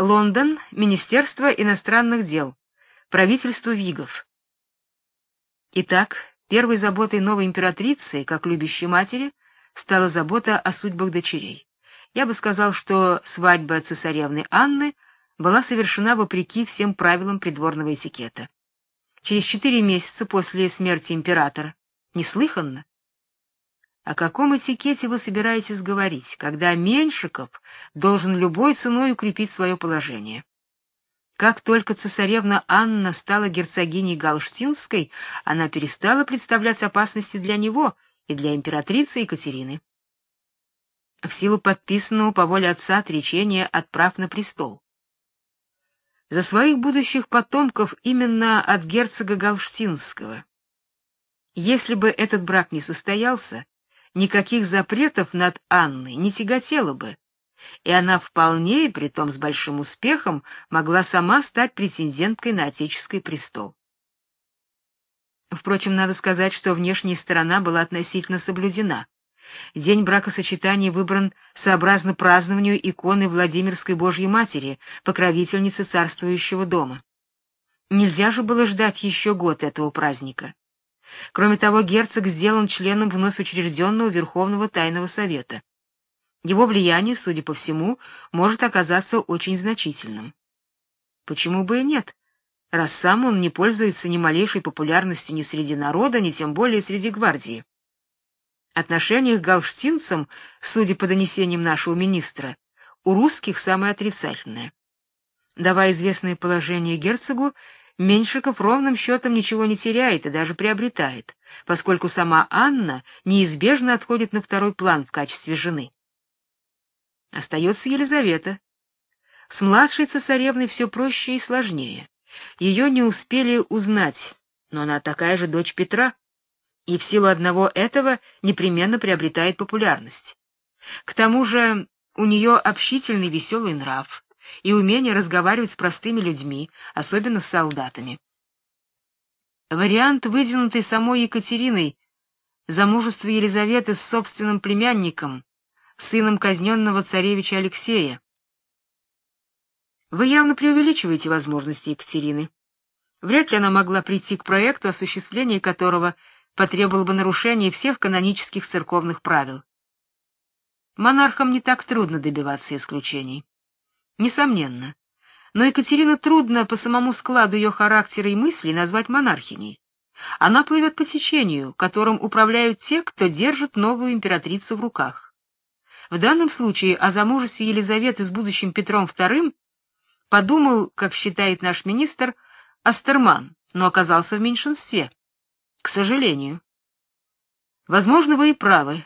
Лондон, Министерство иностранных дел, правительство Вигов. Итак, первой заботой новой императрицы, как любящей матери, стала забота о судьбах дочерей. Я бы сказал, что свадьба цесаревны Анны была совершена вопреки всем правилам придворного этикета. Через четыре месяца после смерти императора. Неслыханно. О каком этикете вы собираетесь говорить, когда Меньшиков должен любой ценой укрепить свое положение? Как только цесаревна Анна стала герцогиней Галштинской, она перестала представлять опасности для него и для императрицы Екатерины. В силу подписанного по воле отца отречения от прав на престол. За своих будущих потомков именно от герцога Галштинского. Если бы этот брак не состоялся, никаких запретов над Анной не тяготело бы, и она вполне, и притом с большим успехом, могла сама стать претенденткой на отеческий престол. Впрочем, надо сказать, что внешняя сторона была относительно соблюдена. День бракосочетания выбран сообразно празднованию иконы Владимирской Божьей Матери, покровительницы царствующего дома. Нельзя же было ждать еще год этого праздника. Кроме того, герцог сделан членом вновь учрежденного Верховного Тайного Совета. Его влияние, судя по всему, может оказаться очень значительным. Почему бы и нет? Раз сам он не пользуется ни малейшей популярностью ни среди народа, ни тем более среди гвардии. Отношение к галштинцам, судя по донесениям нашего министра, у русских самое отрицательное. Давая известное положение герцогу, Меньшиков ровным счетом ничего не теряет и даже приобретает, поскольку сама Анна неизбежно отходит на второй план в качестве жены. Остается Елизавета. С младшей цесаревной все проще и сложнее. Ее не успели узнать, но она такая же дочь Петра, и в силу одного этого непременно приобретает популярность. К тому же у нее общительный веселый нрав, и умение разговаривать с простыми людьми, особенно с солдатами. Вариант, выдвинутый самой Екатериной, замужество Елизаветы с собственным племянником, сыном казненного царевича Алексея. Вы явно преувеличиваете возможности Екатерины. Вряд ли она могла прийти к проекту, осуществление которого потребовало бы нарушения всех канонических церковных правил. Монархам не так трудно добиваться исключений. Несомненно. Но Екатерину трудно по самому складу ее характера и мыслей назвать монархиней. Она плывет по течению, которым управляют те, кто держит новую императрицу в руках. В данном случае о замужестве Елизаветы с будущим Петром II подумал, как считает наш министр, Астерман, но оказался в меньшинстве. К сожалению. Возможно, вы и правы.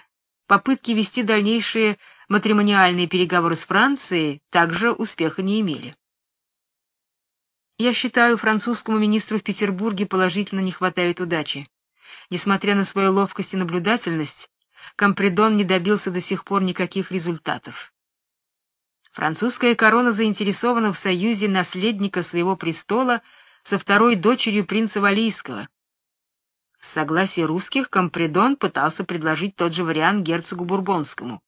Попытки вести дальнейшие матримониальные переговоры с Францией также успеха не имели. Я считаю, французскому министру в Петербурге положительно не хватает удачи. Несмотря на свою ловкость и наблюдательность, Компредон не добился до сих пор никаких результатов. Французская корона заинтересована в союзе наследника своего престола со второй дочерью принца Валийского. С согласия русских Компредон пытался предложить тот же вариант герцогу Бурбонскому.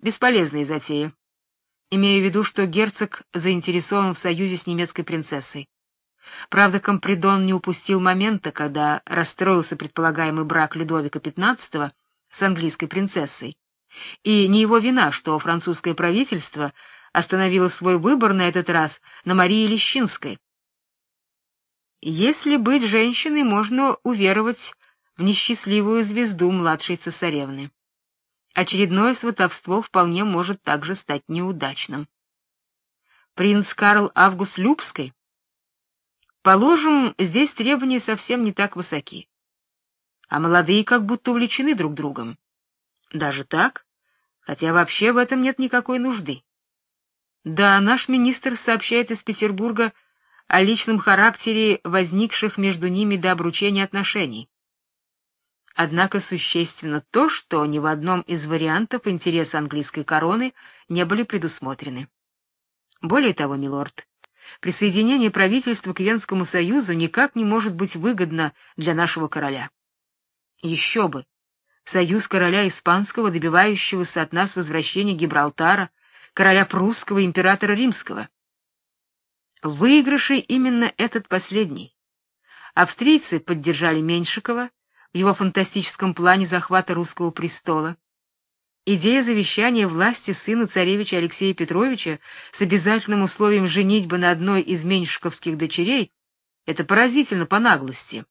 Бесполезная затея. Имею в виду, что герцог заинтересован в союзе с немецкой принцессой. Правда, Компридон не упустил момента, когда расстроился предполагаемый брак Людовика XV с английской принцессой. И не его вина, что французское правительство остановило свой выбор на этот раз на Марии Лещинской. Если быть женщиной, можно уверовать в несчастливую звезду младшей цесаревны. Очередное сватовство вполне может также стать неудачным. Принц Карл Август Любский? Положим, здесь требования совсем не так высоки. А молодые как будто увлечены друг другом. Даже так? Хотя вообще в этом нет никакой нужды. Да, наш министр сообщает из Петербурга о личном характере возникших между ними до обручения отношений. Однако существенно то, что ни в одном из вариантов интересы английской короны не были предусмотрены. Более того, милорд, присоединение правительства к Венскому союзу никак не может быть выгодно для нашего короля. Еще бы. Союз короля испанского, добивающегося от нас возвращения Гибралтара, короля прусского, императора римского. В именно этот последний. Австрийцы поддержали Меньшикова в его фантастическом плане захвата русского престола. Идея завещания власти сыну царевича Алексея Петровича с обязательным условием женитьбы на одной из меньшиковских дочерей это поразительно по наглости.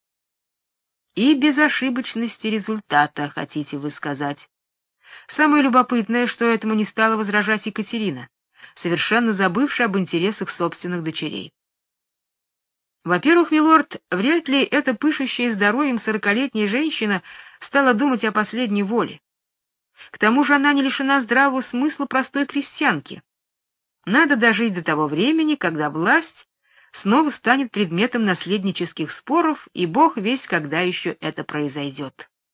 И безошибочности результата, хотите вы сказать. Самое любопытное, что этому не стала возражать Екатерина совершенно забывший об интересах собственных дочерей. Во-первых, милорд, вряд ли эта пышущая здоровьем сорокалетняя женщина стала думать о последней воле. К тому же она не лишена здравого смысла простой крестьянки. Надо дожить до того времени, когда власть снова станет предметом наследнических споров, и бог весть, когда еще это произойдет.